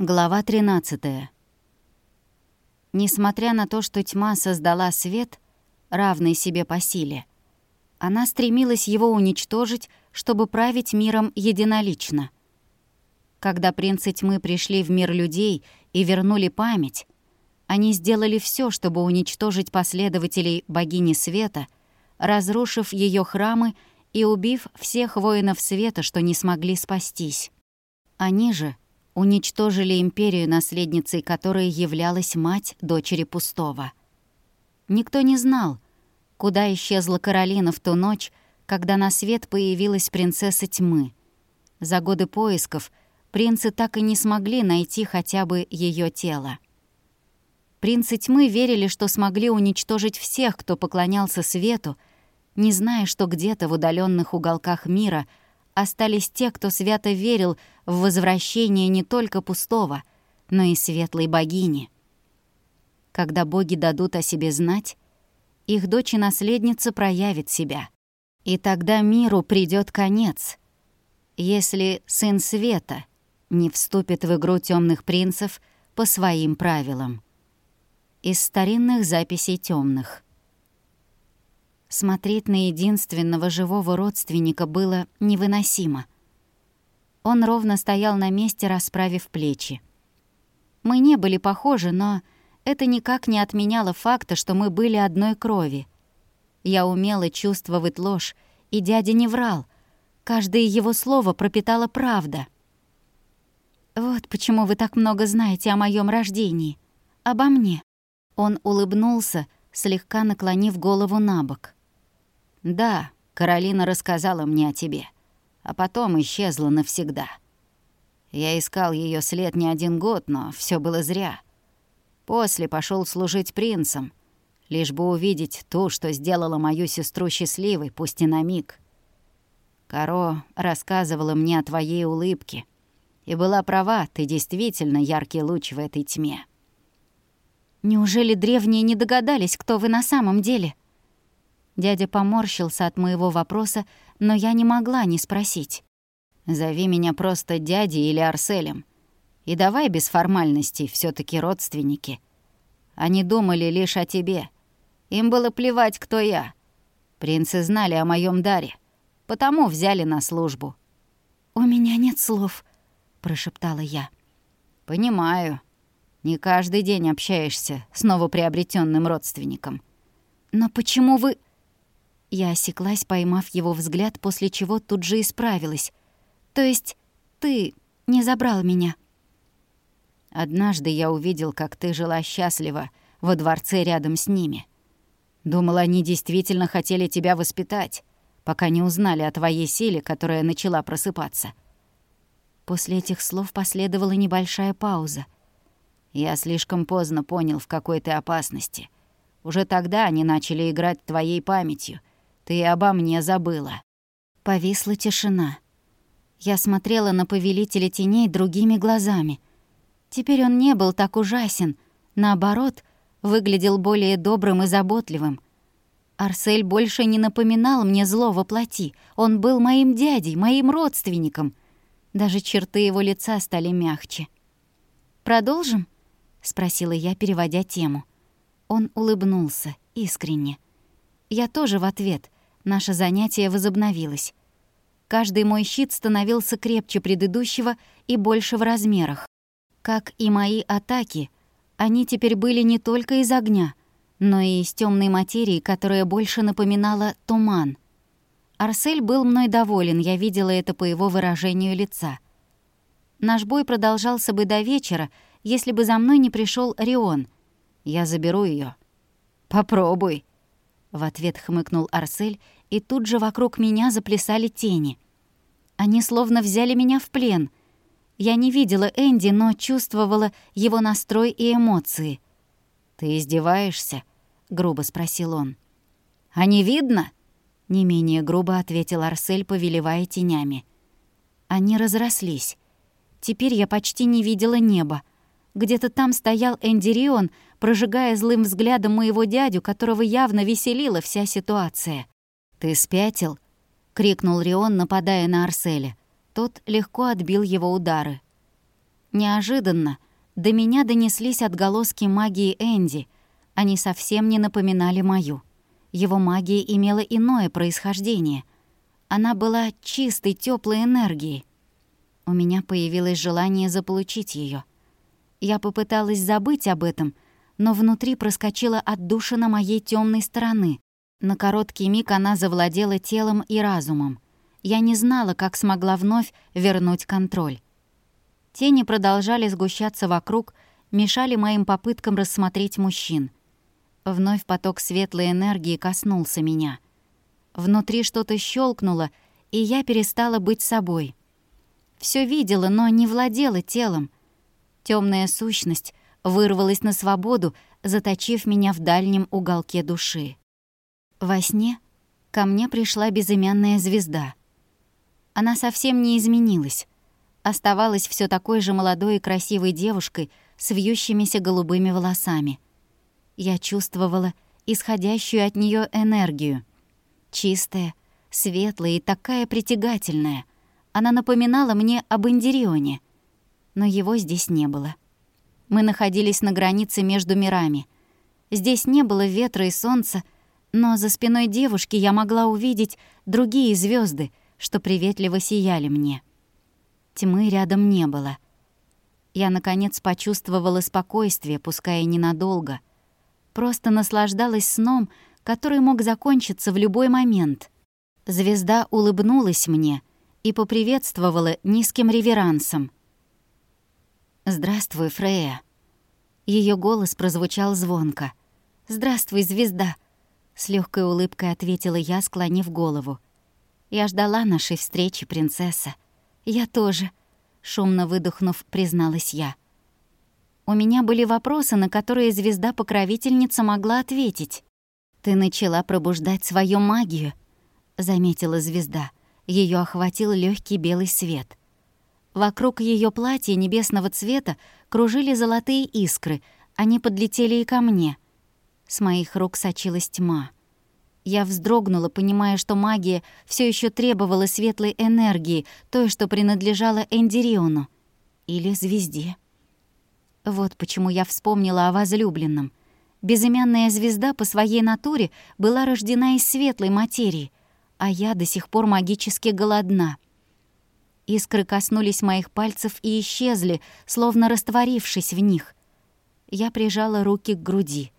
Глава 13. Несмотря на то, что тьма создала свет, равный себе по силе, она стремилась его уничтожить, чтобы править миром единолично. Когда принцы тьмы пришли в мир людей и вернули память, они сделали все, чтобы уничтожить последователей богини света, разрушив ее храмы и убив всех воинов света, что не смогли спастись. Они же — уничтожили империю, наследницей которой являлась мать дочери Пустого. Никто не знал, куда исчезла Каролина в ту ночь, когда на свет появилась принцесса тьмы. За годы поисков принцы так и не смогли найти хотя бы ее тело. Принцы тьмы верили, что смогли уничтожить всех, кто поклонялся свету, не зная, что где-то в удаленных уголках мира — остались те, кто свято верил в возвращение не только пустого, но и светлой богини. Когда боги дадут о себе знать, их дочь и наследница проявит себя. И тогда миру придет конец, если сын света не вступит в игру темных принцев по своим правилам. Из старинных записей темных. Смотреть на единственного живого родственника было невыносимо. Он ровно стоял на месте, расправив плечи. Мы не были похожи, но это никак не отменяло факта, что мы были одной крови. Я умела чувствовать ложь, и дядя не врал. Каждое его слово пропитала правда. «Вот почему вы так много знаете о моем рождении. Обо мне». Он улыбнулся, слегка наклонив голову на бок. «Да, Каролина рассказала мне о тебе, а потом исчезла навсегда. Я искал ее след не один год, но все было зря. После пошел служить принцем, лишь бы увидеть ту, что сделала мою сестру счастливой, пусть и на миг. Каро рассказывала мне о твоей улыбке, и была права, ты действительно яркий луч в этой тьме». «Неужели древние не догадались, кто вы на самом деле?» Дядя поморщился от моего вопроса, но я не могла не спросить. «Зови меня просто дядей или Арселем. И давай без формальностей, все таки родственники. Они думали лишь о тебе. Им было плевать, кто я. Принцы знали о моем даре, потому взяли на службу». «У меня нет слов», — прошептала я. «Понимаю. Не каждый день общаешься с новоприобретенным родственником». «Но почему вы...» Я осеклась, поймав его взгляд, после чего тут же исправилась. «То есть ты не забрал меня?» «Однажды я увидел, как ты жила счастливо во дворце рядом с ними. Думал, они действительно хотели тебя воспитать, пока не узнали о твоей силе, которая начала просыпаться». После этих слов последовала небольшая пауза. «Я слишком поздно понял, в какой ты опасности. Уже тогда они начали играть твоей памятью — ты обо мне забыла». Повисла тишина. Я смотрела на повелителя теней другими глазами. Теперь он не был так ужасен. Наоборот, выглядел более добрым и заботливым. Арсель больше не напоминал мне зло во плоти. Он был моим дядей, моим родственником. Даже черты его лица стали мягче. «Продолжим?» — спросила я, переводя тему. Он улыбнулся, искренне. Я тоже в ответ, Наше занятие возобновилось. Каждый мой щит становился крепче предыдущего и больше в размерах. Как и мои атаки, они теперь были не только из огня, но и из темной материи, которая больше напоминала туман. Арсель был мной доволен, я видела это по его выражению лица. Наш бой продолжался бы до вечера, если бы за мной не пришел Рион. Я заберу ее. «Попробуй», в ответ хмыкнул Арсель, и тут же вокруг меня заплясали тени. Они словно взяли меня в плен. Я не видела Энди, но чувствовала его настрой и эмоции. «Ты издеваешься?» — грубо спросил он. «А не видно?» — не менее грубо ответил Арсель, повелевая тенями. Они разрослись. Теперь я почти не видела неба. Где-то там стоял Энди Рион, прожигая злым взглядом моего дядю, которого явно веселила вся ситуация. «Ты спятил?» — крикнул Рион, нападая на Арселя. Тот легко отбил его удары. Неожиданно до меня донеслись отголоски магии Энди. Они совсем не напоминали мою. Его магия имела иное происхождение. Она была чистой, теплой энергией. У меня появилось желание заполучить ее. Я попыталась забыть об этом, но внутри проскочила отдушина моей темной стороны. На короткий миг она завладела телом и разумом. Я не знала, как смогла вновь вернуть контроль. Тени продолжали сгущаться вокруг, мешали моим попыткам рассмотреть мужчин. Вновь поток светлой энергии коснулся меня. Внутри что-то щелкнуло, и я перестала быть собой. Все видела, но не владела телом. Темная сущность вырвалась на свободу, заточив меня в дальнем уголке души. Во сне ко мне пришла безымянная звезда. Она совсем не изменилась. Оставалась все такой же молодой и красивой девушкой с вьющимися голубыми волосами. Я чувствовала исходящую от нее энергию. Чистая, светлая и такая притягательная. Она напоминала мне об Индирионе. Но его здесь не было. Мы находились на границе между мирами. Здесь не было ветра и солнца, но за спиной девушки я могла увидеть другие звезды, что приветливо сияли мне. Тьмы рядом не было. Я, наконец, почувствовала спокойствие, пускай и ненадолго. Просто наслаждалась сном, который мог закончиться в любой момент. Звезда улыбнулась мне и поприветствовала низким реверансом. «Здравствуй, Фрея». Ее голос прозвучал звонко. «Здравствуй, звезда», — с легкой улыбкой ответила я, склонив голову. «Я ждала нашей встречи, принцесса». «Я тоже», — шумно выдохнув, призналась я. У меня были вопросы, на которые звезда-покровительница могла ответить. «Ты начала пробуждать свою магию», — заметила звезда. Ее охватил легкий белый свет — Вокруг ее платья небесного цвета кружили золотые искры, они подлетели и ко мне. С моих рук сочилась тьма. Я вздрогнула, понимая, что магия все еще требовала светлой энергии, той, что принадлежала Эндириону. Или звезде. Вот почему я вспомнила о возлюбленном. Безымянная звезда по своей натуре была рождена из светлой материи, а я до сих пор магически голодна — Искры коснулись моих пальцев и исчезли, словно растворившись в них. Я прижала руки к груди.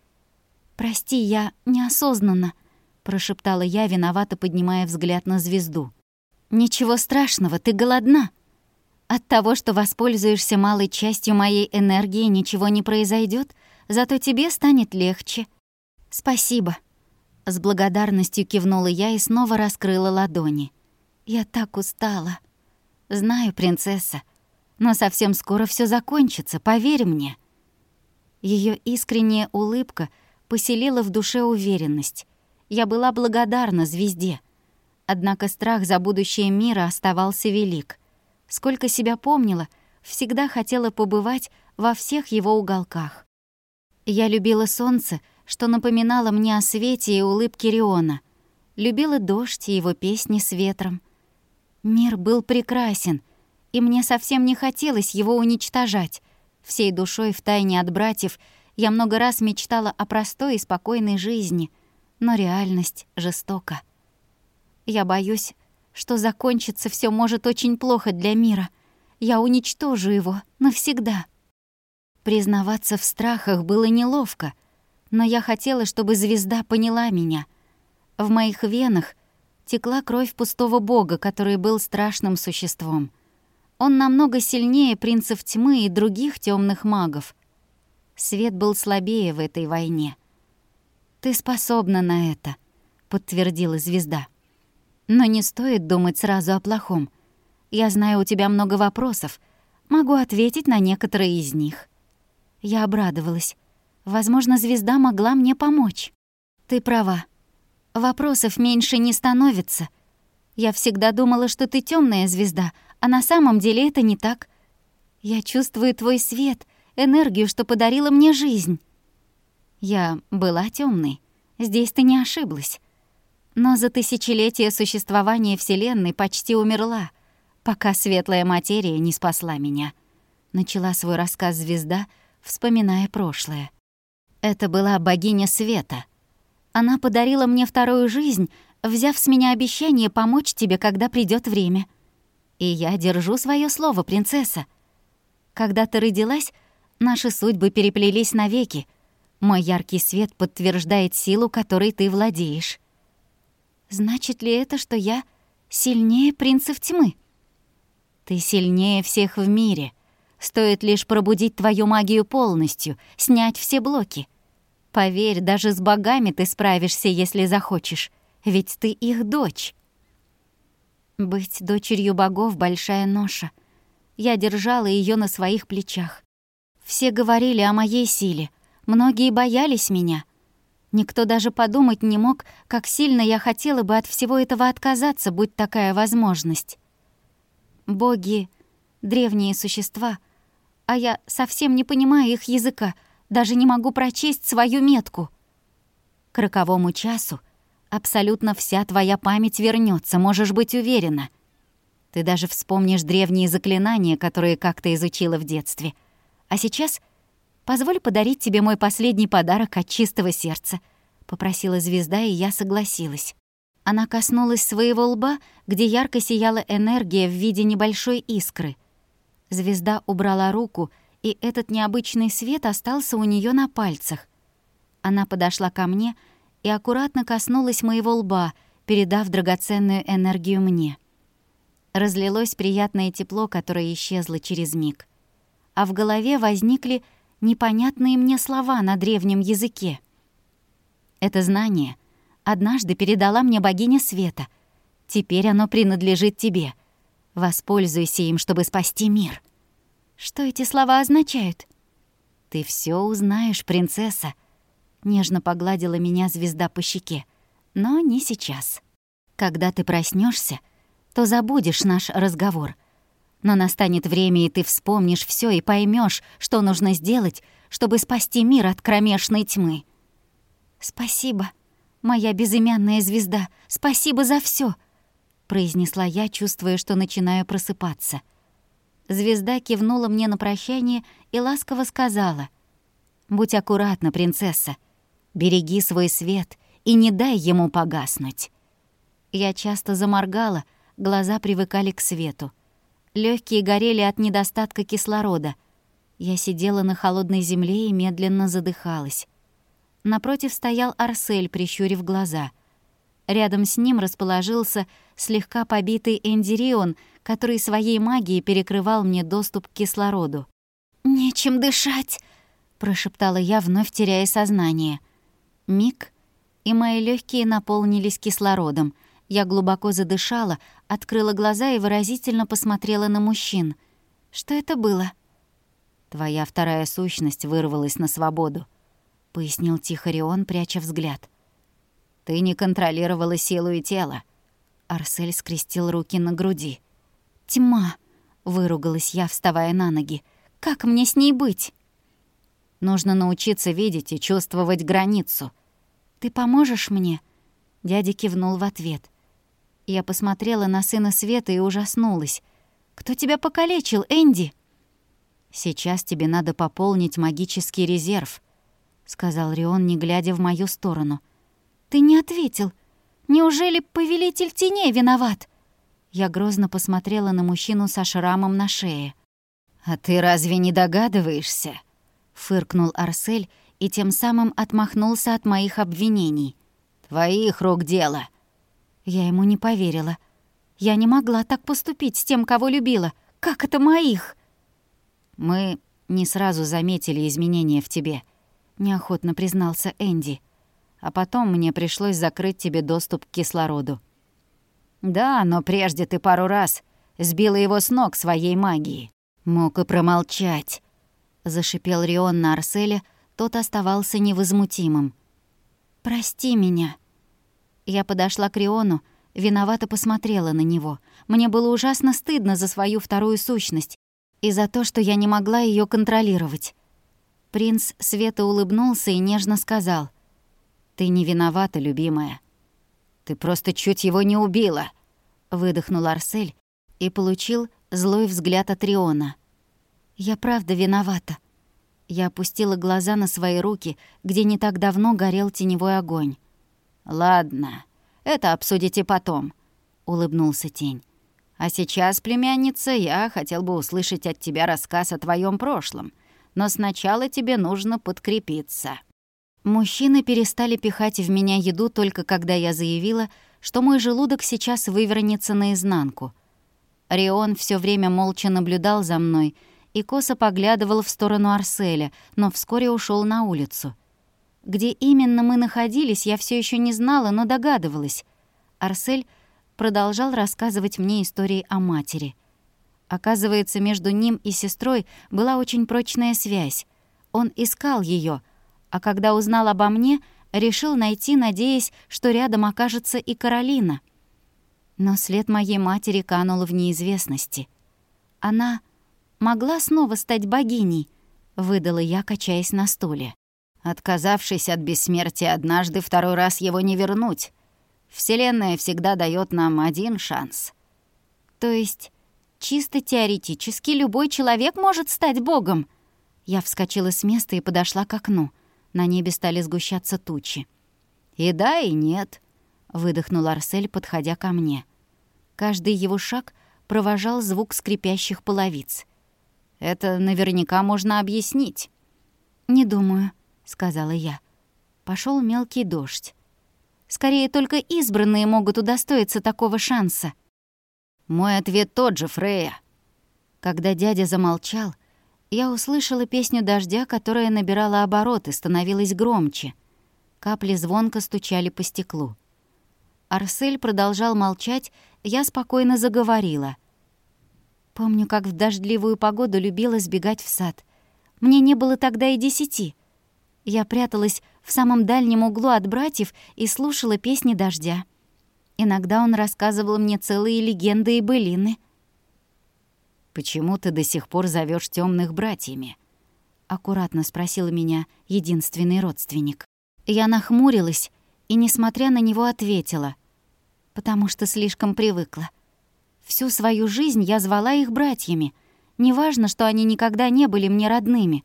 «Прости, я неосознанно», — прошептала я, виновато поднимая взгляд на звезду. «Ничего страшного, ты голодна. От того, что воспользуешься малой частью моей энергии, ничего не произойдет, зато тебе станет легче. Спасибо». С благодарностью кивнула я и снова раскрыла ладони. «Я так устала». «Знаю, принцесса, но совсем скоро все закончится, поверь мне». Ее искренняя улыбка поселила в душе уверенность. Я была благодарна звезде. Однако страх за будущее мира оставался велик. Сколько себя помнила, всегда хотела побывать во всех его уголках. Я любила солнце, что напоминало мне о свете и улыбке Риона. Любила дождь и его песни с ветром. Мир был прекрасен, и мне совсем не хотелось его уничтожать. Всей душой втайне от братьев я много раз мечтала о простой и спокойной жизни, но реальность жестока. Я боюсь, что закончится все может очень плохо для мира. Я уничтожу его навсегда. Признаваться в страхах было неловко, но я хотела, чтобы звезда поняла меня. В моих венах — текла кровь пустого бога, который был страшным существом. Он намного сильнее принцев тьмы и других темных магов. Свет был слабее в этой войне. «Ты способна на это», — подтвердила звезда. «Но не стоит думать сразу о плохом. Я знаю, у тебя много вопросов. Могу ответить на некоторые из них». Я обрадовалась. Возможно, звезда могла мне помочь. «Ты права», Вопросов меньше не становится. Я всегда думала, что ты темная звезда, а на самом деле это не так. Я чувствую твой свет, энергию, что подарила мне жизнь. Я была темной. Здесь ты не ошиблась. Но за тысячелетия существования Вселенной почти умерла, пока светлая материя не спасла меня. начала свой рассказ звезда, вспоминая прошлое. Это была богиня света. Она подарила мне вторую жизнь, взяв с меня обещание помочь тебе, когда придет время. И я держу свое слово, принцесса. Когда ты родилась, наши судьбы переплелись навеки. Мой яркий свет подтверждает силу, которой ты владеешь. Значит ли это, что я сильнее принцев тьмы? Ты сильнее всех в мире. Стоит лишь пробудить твою магию полностью, снять все блоки. Поверь, даже с богами ты справишься, если захочешь, ведь ты их дочь. Быть дочерью богов — большая ноша. Я держала ее на своих плечах. Все говорили о моей силе, многие боялись меня. Никто даже подумать не мог, как сильно я хотела бы от всего этого отказаться, будь такая возможность. Боги — древние существа, а я совсем не понимаю их языка, даже не могу прочесть свою метку. К роковому часу абсолютно вся твоя память вернется, можешь быть уверена. Ты даже вспомнишь древние заклинания, которые как-то изучила в детстве. А сейчас позволь подарить тебе мой последний подарок от чистого сердца», — попросила звезда, и я согласилась. Она коснулась своего лба, где ярко сияла энергия в виде небольшой искры. Звезда убрала руку, и этот необычный свет остался у нее на пальцах. Она подошла ко мне и аккуратно коснулась моего лба, передав драгоценную энергию мне. Разлилось приятное тепло, которое исчезло через миг. А в голове возникли непонятные мне слова на древнем языке. Это знание — однажды передала мне богиня света. Теперь оно принадлежит тебе. Воспользуйся им, чтобы спасти мир. Что эти слова означают? Ты все узнаешь, принцесса. Нежно погладила меня звезда по щеке. Но не сейчас. Когда ты проснешься, то забудешь наш разговор. Но настанет время, и ты вспомнишь все и поймешь, что нужно сделать, чтобы спасти мир от кромешной тьмы. Спасибо, моя безымянная звезда, спасибо за все, произнесла я, чувствуя, что начинаю просыпаться. Звезда кивнула мне на прощание и ласково сказала, «Будь аккуратна, принцесса, береги свой свет и не дай ему погаснуть». Я часто заморгала, глаза привыкали к свету. Легкие горели от недостатка кислорода. Я сидела на холодной земле и медленно задыхалась. Напротив стоял Арсель, прищурив глаза. Рядом с ним расположился слегка побитый Эндирион, который своей магией перекрывал мне доступ к кислороду. «Нечем дышать!» — прошептала я, вновь теряя сознание. Миг, и мои легкие наполнились кислородом. Я глубоко задышала, открыла глаза и выразительно посмотрела на мужчин. Что это было? Твоя вторая сущность вырвалась на свободу пояснил тихо Рион, пряча взгляд. «Ты не контролировала силу и тело». Арсель скрестил руки на груди. «Тьма!» — выругалась я, вставая на ноги. «Как мне с ней быть?» «Нужно научиться видеть и чувствовать границу». «Ты поможешь мне?» Дядя кивнул в ответ. Я посмотрела на сына Света и ужаснулась. «Кто тебя покалечил, Энди?» «Сейчас тебе надо пополнить магический резерв», — сказал Рион, не глядя в мою сторону. «Ты не ответил. Неужели повелитель теней виноват?» Я грозно посмотрела на мужчину со шрамом на шее. «А ты разве не догадываешься?» — фыркнул Арсель и тем самым отмахнулся от моих обвинений. «Твоих рук дело!» Я ему не поверила. Я не могла так поступить с тем, кого любила. Как это моих? Мы не сразу заметили изменения в тебе —— неохотно признался Энди. «А потом мне пришлось закрыть тебе доступ к кислороду». «Да, но прежде ты пару раз сбила его с ног своей магией. Мог и промолчать», — зашипел Рион на Арселе, тот оставался невозмутимым. «Прости меня». Я подошла к Риону, виновато посмотрела на него. Мне было ужасно стыдно за свою вторую сущность и за то, что я не могла ее контролировать. Принц Света улыбнулся и нежно сказал. «Ты не виновата, любимая. Ты просто чуть его не убила», — выдохнул Арсель и получил злой взгляд от Риона. Я правда виновата. Я опустила глаза на свои руки, где не так давно горел теневой огонь. «Ладно, это обсудите потом», — улыбнулся тень. «А сейчас, племянница, я хотел бы услышать от тебя рассказ о твоем прошлом, но сначала тебе нужно подкрепиться». Мужчины перестали пихать в меня еду только когда я заявила, что мой желудок сейчас вывернется наизнанку. Рион все время молча наблюдал за мной и косо поглядывал в сторону Арселя, но вскоре ушел на улицу. Где именно мы находились, я все еще не знала, но догадывалась. Арсель продолжал рассказывать мне истории о матери. Оказывается, между ним и сестрой была очень прочная связь. Он искал ее, а когда узнал обо мне — решил найти, надеясь, что рядом окажется и Каролина. Но след моей матери канул в неизвестности. Она могла снова стать богиней, выдала я, качаясь на стуле. Отказавшись от бессмертия однажды, второй раз его не вернуть. Вселенная всегда дает нам один шанс. То есть, чисто теоретически, любой человек может стать богом? Я вскочила с места и подошла к окну — на небе стали сгущаться тучи. «И да, и нет», — выдохнул Арсель, подходя ко мне. Каждый его шаг провожал звук скрипящих половиц. «Это наверняка можно объяснить». «Не думаю», — сказала я. Пошел мелкий дождь. «Скорее, только избранные могут удостоиться такого шанса». «Мой ответ тот же, Фрея». Когда дядя замолчал, я услышала песню дождя, которая набирала обороты, становилась громче. Капли звонко стучали по стеклу. Арсель продолжал молчать, я спокойно заговорила. Помню, как в дождливую погоду любила сбегать в сад. Мне не было тогда и десяти. Я пряталась в самом дальнем углу от братьев и слушала песни дождя. Иногда он рассказывал мне целые легенды и былины — «Почему ты до сих пор зовешь темных братьями?» — аккуратно спросил меня единственный родственник. Я нахмурилась и, несмотря на него, ответила. Потому что слишком привыкла. Всю свою жизнь я звала их братьями. Неважно, что они никогда не были мне родными.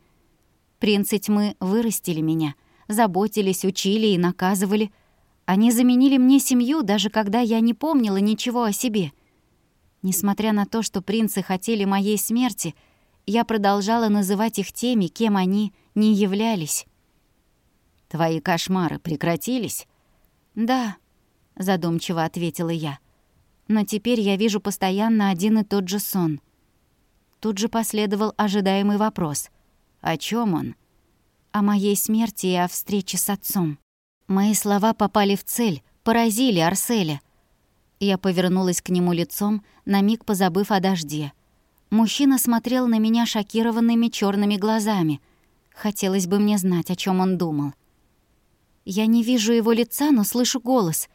Принцы тьмы вырастили меня, заботились, учили и наказывали. Они заменили мне семью, даже когда я не помнила ничего о себе — Несмотря на то, что принцы хотели моей смерти, я продолжала называть их теми, кем они не являлись. «Твои кошмары прекратились?» «Да», — задумчиво ответила я. «Но теперь я вижу постоянно один и тот же сон». Тут же последовал ожидаемый вопрос. «О чем он?» «О моей смерти и о встрече с отцом». Мои слова попали в цель, поразили Арселя — я повернулась к нему лицом, на миг позабыв о дожде. Мужчина смотрел на меня шокированными черными глазами. Хотелось бы мне знать, о чем он думал. Я не вижу его лица, но слышу голос.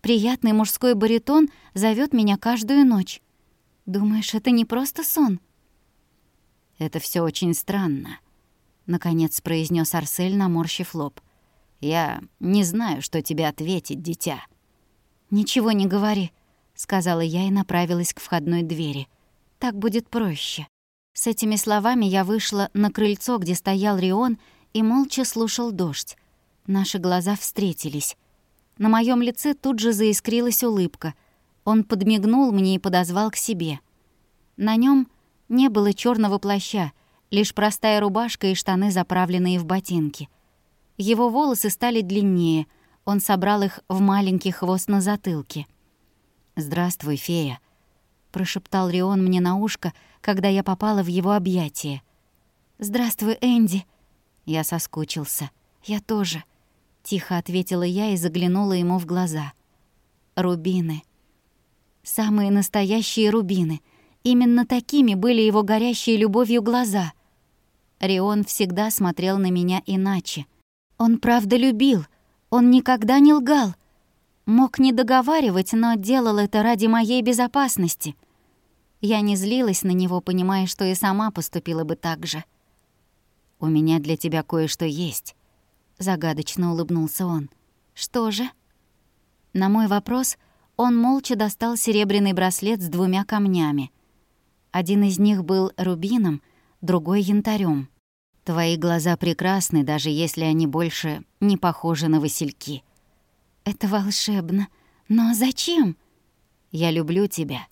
Приятный мужской баритон зовет меня каждую ночь. Думаешь, это не просто сон? Это все очень странно, наконец произнес Арсель, наморщив лоб. Я не знаю, что тебе ответить, дитя. «Ничего не говори», — сказала я и направилась к входной двери. «Так будет проще». С этими словами я вышла на крыльцо, где стоял Рион, и молча слушал дождь. Наши глаза встретились. На моем лице тут же заискрилась улыбка. Он подмигнул мне и подозвал к себе. На нем не было черного плаща, лишь простая рубашка и штаны, заправленные в ботинки. Его волосы стали длиннее — он собрал их в маленький хвост на затылке. «Здравствуй, фея», — прошептал Рион мне на ушко, когда я попала в его объятия. «Здравствуй, Энди». Я соскучился. «Я тоже», — тихо ответила я и заглянула ему в глаза. «Рубины. Самые настоящие рубины. Именно такими были его горящие любовью глаза». Рион всегда смотрел на меня иначе. Он правда любил, он никогда не лгал. Мог не договаривать, но делал это ради моей безопасности. Я не злилась на него, понимая, что и сама поступила бы так же. «У меня для тебя кое-что есть», — загадочно улыбнулся он. «Что же?» На мой вопрос он молча достал серебряный браслет с двумя камнями. Один из них был рубином, другой — янтарем. Твои глаза прекрасны, даже если они больше не похожи на васильки. Это волшебно. Но зачем? Я люблю тебя,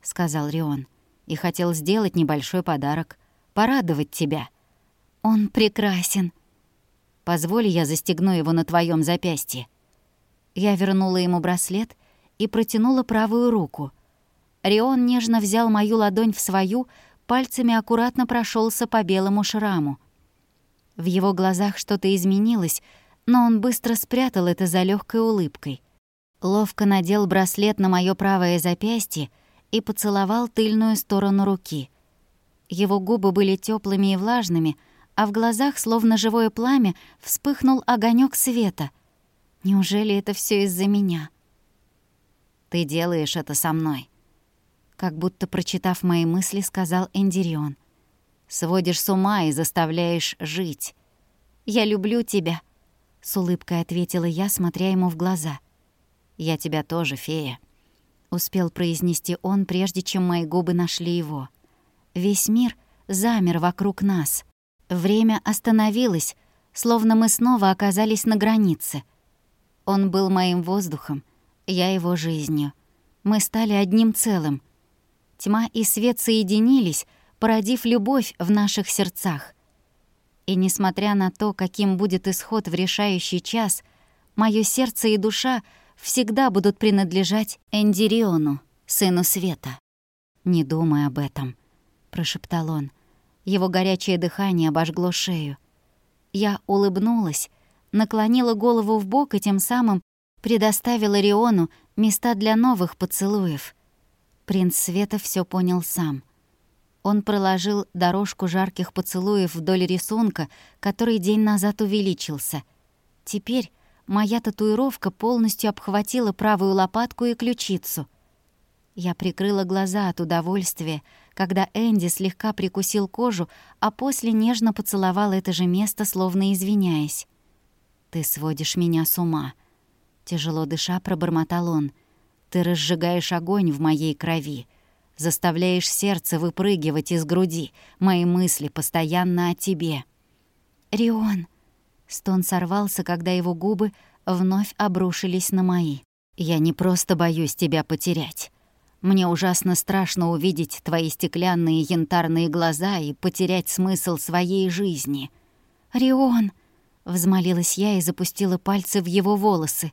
сказал Рион, и хотел сделать небольшой подарок, порадовать тебя. Он прекрасен. Позволь, я застегну его на твоем запястье. Я вернула ему браслет и протянула правую руку. Рион нежно взял мою ладонь в свою, пальцами аккуратно прошелся по белому шраму. В его глазах что-то изменилось, но он быстро спрятал это за легкой улыбкой. Ловко надел браслет на моё правое запястье и поцеловал тыльную сторону руки. Его губы были теплыми и влажными, а в глазах, словно живое пламя, вспыхнул огонек света. Неужели это все из-за меня? «Ты делаешь это со мной», — как будто прочитав мои мысли, сказал Эндирион сводишь с ума и заставляешь жить. Я люблю тебя», — с улыбкой ответила я, смотря ему в глаза. «Я тебя тоже, фея», — успел произнести он, прежде чем мои губы нашли его. Весь мир замер вокруг нас. Время остановилось, словно мы снова оказались на границе. Он был моим воздухом, я его жизнью. Мы стали одним целым. Тьма и свет соединились, породив любовь в наших сердцах. И несмотря на то, каким будет исход в решающий час, моё сердце и душа всегда будут принадлежать Эндириону, сыну света. «Не думай об этом», — прошептал он. Его горячее дыхание обожгло шею. Я улыбнулась, наклонила голову в бок и тем самым предоставила Риону места для новых поцелуев. Принц Света все понял сам — он проложил дорожку жарких поцелуев вдоль рисунка, который день назад увеличился. Теперь моя татуировка полностью обхватила правую лопатку и ключицу. Я прикрыла глаза от удовольствия, когда Энди слегка прикусил кожу, а после нежно поцеловал это же место, словно извиняясь. «Ты сводишь меня с ума», — тяжело дыша пробормотал он. «Ты разжигаешь огонь в моей крови. Заставляешь сердце выпрыгивать из груди. Мои мысли постоянно о тебе. «Рион!» Стон сорвался, когда его губы вновь обрушились на мои. «Я не просто боюсь тебя потерять. Мне ужасно страшно увидеть твои стеклянные янтарные глаза и потерять смысл своей жизни». «Рион!» — взмолилась я и запустила пальцы в его волосы.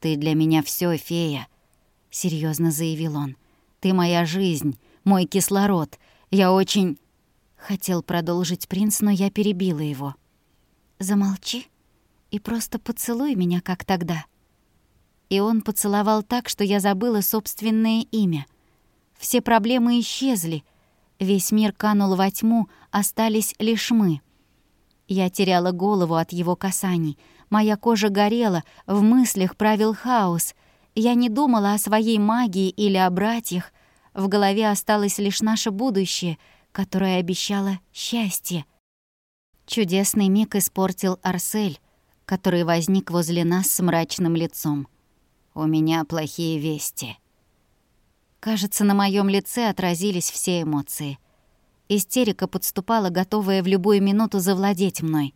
«Ты для меня все, фея», — серьезно заявил он. Ты моя жизнь, мой кислород. Я очень...» Хотел продолжить принц, но я перебила его. «Замолчи и просто поцелуй меня, как тогда». И он поцеловал так, что я забыла собственное имя. Все проблемы исчезли. Весь мир канул во тьму, остались лишь мы. Я теряла голову от его касаний. Моя кожа горела, в мыслях правил хаос — я не думала о своей магии или о братьях. В голове осталось лишь наше будущее, которое обещало счастье. Чудесный миг испортил Арсель, который возник возле нас с мрачным лицом. «У меня плохие вести». Кажется, на моем лице отразились все эмоции. Истерика подступала, готовая в любую минуту завладеть мной.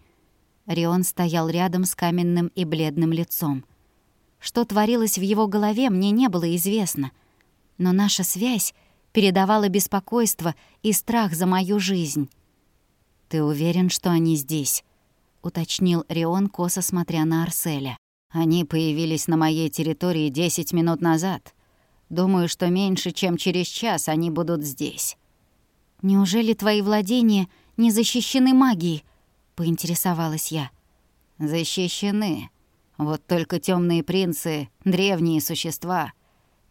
Рион стоял рядом с каменным и бледным лицом — что творилось в его голове, мне не было известно. Но наша связь передавала беспокойство и страх за мою жизнь. «Ты уверен, что они здесь?» — уточнил Рион, косо смотря на Арселя. «Они появились на моей территории десять минут назад. Думаю, что меньше, чем через час они будут здесь». «Неужели твои владения не защищены магией?» — поинтересовалась я. «Защищены», вот только темные принцы — древние существа,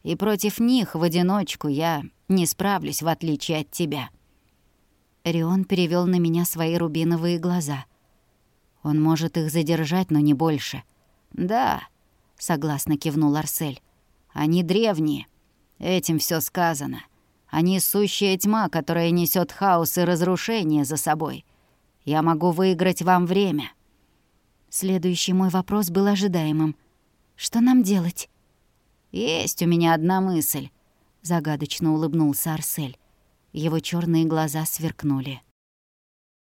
и против них в одиночку я не справлюсь, в отличие от тебя». Рион перевел на меня свои рубиновые глаза. «Он может их задержать, но не больше». «Да», — согласно кивнул Арсель. «Они древние. Этим все сказано. Они сущая тьма, которая несет хаос и разрушение за собой. Я могу выиграть вам время». Следующий мой вопрос был ожидаемым. «Что нам делать?» «Есть у меня одна мысль», — загадочно улыбнулся Арсель. Его черные глаза сверкнули.